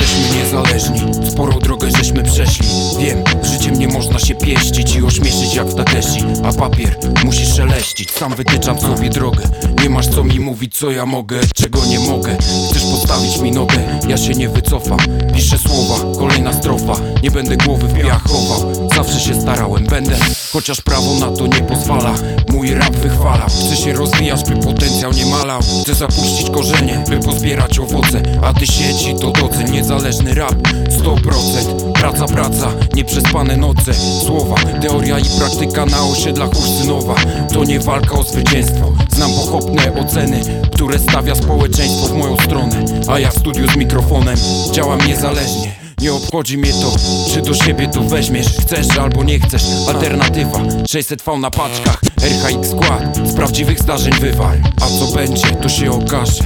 Jesteśmy niezależni, sporą drogę żeśmy przeszli. Wiem, życiem nie można się pieścić i ośmieszyć jak w Takeshi A papier musi szeleścić, sam wytyczam sobie drogę. Nie masz co mi mówić co ja mogę, czego nie mogę. Chcesz postawić mi nogę, ja się nie wycofam. Piszę słowa, kolejna strofa, nie będę głowy w piach chował. Zawsze się starałem, będę, chociaż prawo na to nie pozwala. Mój rap wychwala, chcę się rozwijać by potencjał nie malał. Chcę zapuścić korzenie, by pozbierać owoce. A ty sieci to docen, nie niezależny rap. 100% Praca, praca, nieprzespane noce. Słowa, teoria i praktyka na osiedlach Ursynowa To nie walka o zwycięstwo. Znam pochopne oceny, które stawia społeczeństwo w moją stronę. A ja w studiu z mikrofonem działam niezależnie nie obchodzi mnie to, czy do siebie to weźmiesz. Chcesz albo nie chcesz, alternatywa 600V na paczkach, RHX skład Z prawdziwych zdarzeń wywar A co będzie, to się okaże.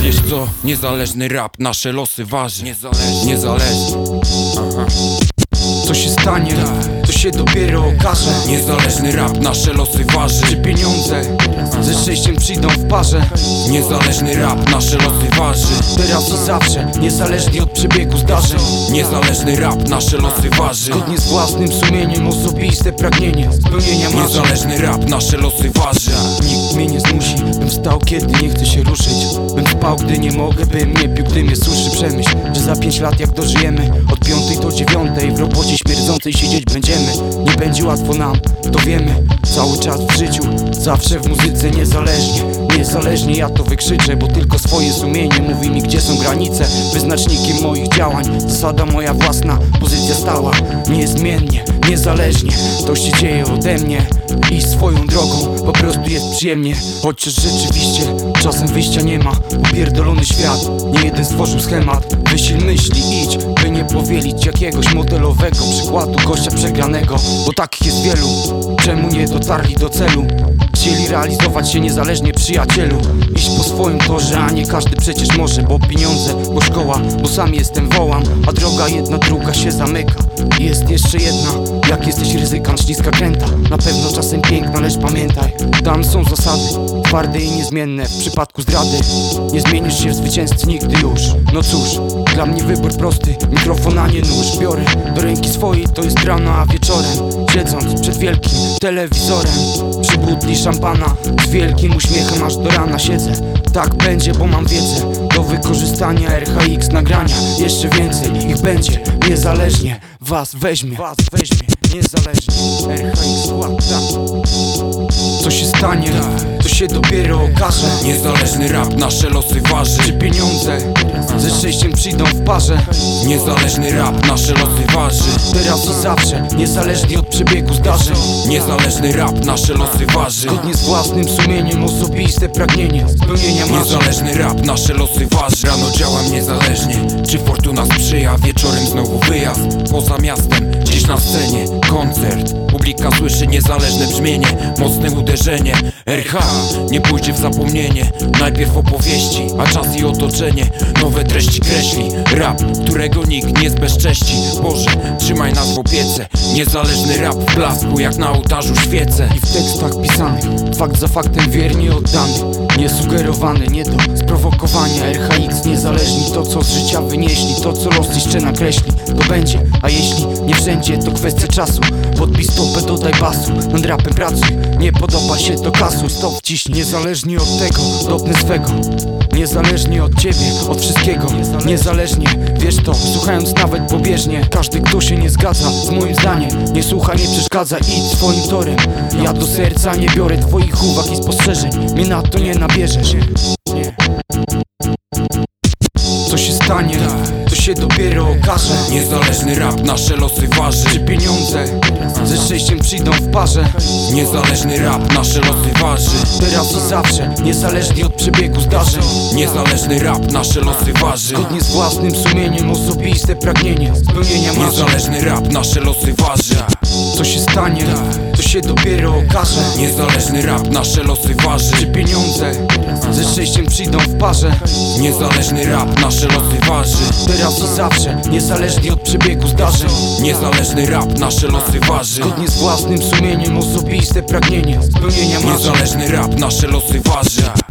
Wiesz co, niezależny rap, nasze losy waży Niezależny, niezależny Aha. Co się stanie, się dopiero okaże. Niezależny rap, nasze losy waży. Czy pieniądze ze szczęściem przyjdą w parze? Niezależny rap, nasze losy waży. Teraz i zawsze, niezależnie od przebiegu zdarzeń. Niezależny rap, nasze losy waży. Zgodnie z własnym sumieniem, osobiste pragnienie Spełnienia marzeń. Niezależny rap, nasze losy waży. Nikt mnie nie zmusi, wstał kiedy nie chcę się ruszyć. Bym spał gdy nie mogę, bym nie pił gdy mnie suszy Przemyśl, że za pięć lat jak dożyjemy. Od piątej do dziewiątej w robocie śmierdzącej siedzieć będziemy. Nie będzie łatwo nam, to wiemy. Cały czas w życiu, zawsze w muzyce niezależnie Niezależnie ja to wykrzyczę, bo tylko swoje sumienie mówi mi gdzie są granice. Wyznacznikiem moich działań, zasada moja własna Pozycja stała, niezmiennie, niezależnie To się dzieje ode mnie i swoją drogą Po prostu jest przyjemnie Chociaż rzeczywiście czasem wyjścia nie ma Upierdolony świat, nie jeden stworzył schemat Wysil myśli, idź, by nie powielić jakiegoś modelowego przykładu gościa przegranego Bo takich jest wielu, czemu nie dotarli do celu? Chcieli realizować się niezależnie przyjacielu. Iść po swoim torze, a nie każdy przecież może Bo pieniądze, bo szkoła, bo sam jestem wołam. A droga jedna, druga się zamyka. Jest jeszcze jedna, jak jesteś ryzykant, śliska kręta. Na pewno czasem piękna, lecz pamiętaj Tam są zasady, twarde i niezmienne. W przypadku zdrady, nie zmienisz się w zwycięzcy nigdy już. No cóż, dla mnie wybór prosty. Mikrofon, a nie nóż. Biorę do ręki swojej, to jest rano, a wieczorem. Siedząc przed wielkim telewizorem Przy butli szampana Z wielkim uśmiechem aż do rana siedzę. Tak będzie, bo mam wiedzę. Do wykorzystania RHX nagrania Jeszcze więcej. Ich będzie Niezależnie. Was weźmie. Was weźmie. Niezależnie. RHX skład tak. Co się stanie, się dopiero okaże. Niezależny rap, nasze losy waży. Czy pieniądze ze szczęściem przyjdą w parze? Niezależny rap, nasze losy waży. Teraz i zawsze, niezależnie od przebiegu zdarzeń. Niezależny rap, nasze losy waży. Zgodnie z własnym sumieniem, osobiste pragnienie Spełnienia marzeń. Niezależny rap, nasze losy waży. Rano działam niezależnie. Czy fortuna sprzyja, wieczorem znowu wyjazd. Poza miastem, gdzieś na scenie Koncert, publika słyszy niezależne brzmienie. Mocne uderzenie. RH nie pójdzie w zapomnienie. Najpierw opowieści, a czas i otoczenie. Nowe treści kreśli. Rap, którego nikt nie zbezcześci. Boże, trzymaj nas w opiece. Niezależny rap w blasku jak na ołtarzu świece. I w tekstach pisanych, fakt za faktem wiernie oddany. Nie sugerowany, nie do sprowokowania RHX niezależni to co z życia wynieśli To co los jeszcze nakreśli, to będzie. A jeśli nie wszędzie, to kwestia czasu. Podbij stopę, dodaj basu Nad rapem pracuj, nie podoba się to kasu Stop. Wciśnij, niezależnie od tego Dopnę swego. Niezależnie od ciebie, od wszystkiego. Niezależnie, wiesz to, słuchając nawet pobieżnie. Każdy kto się nie zgadza z moim zdaniem Nie słucha, nie przeszkadza, idź swoim torem. Ja do serca nie biorę twoich uwag i spostrzeżeń. Mnie na to nie nabierzesz. Co się stanie, to się dopiero okaże. Niezależny rap, nasze losy waży. Czy pieniądze ze szczęściem przyjdą w parze? Niezależny rap, nasze losy waży. Teraz i zawsze, niezależnie od przebiegu zdarzeń. Niezależny rap, nasze losy waży. Zgodnie z własnym sumieniem, osobiste pragnienie Spełnienia marzeń. Niezależny rap, nasze losy waży Co się stanie, to się dopiero okaże. Niezależny rap, nasze losy waży. Czy pieniądze ze szczęściem przyjdą w parze? Niezależny rap, nasze losy waży. Teraz i zawsze, niezależnie od przebiegu zdarzeń. Niezależny rap, nasze losy waży. Zgodnie z własnym sumieniem, osobiste pragnienie Spełnienia marzeń. Niezależny rap, nasze losy waży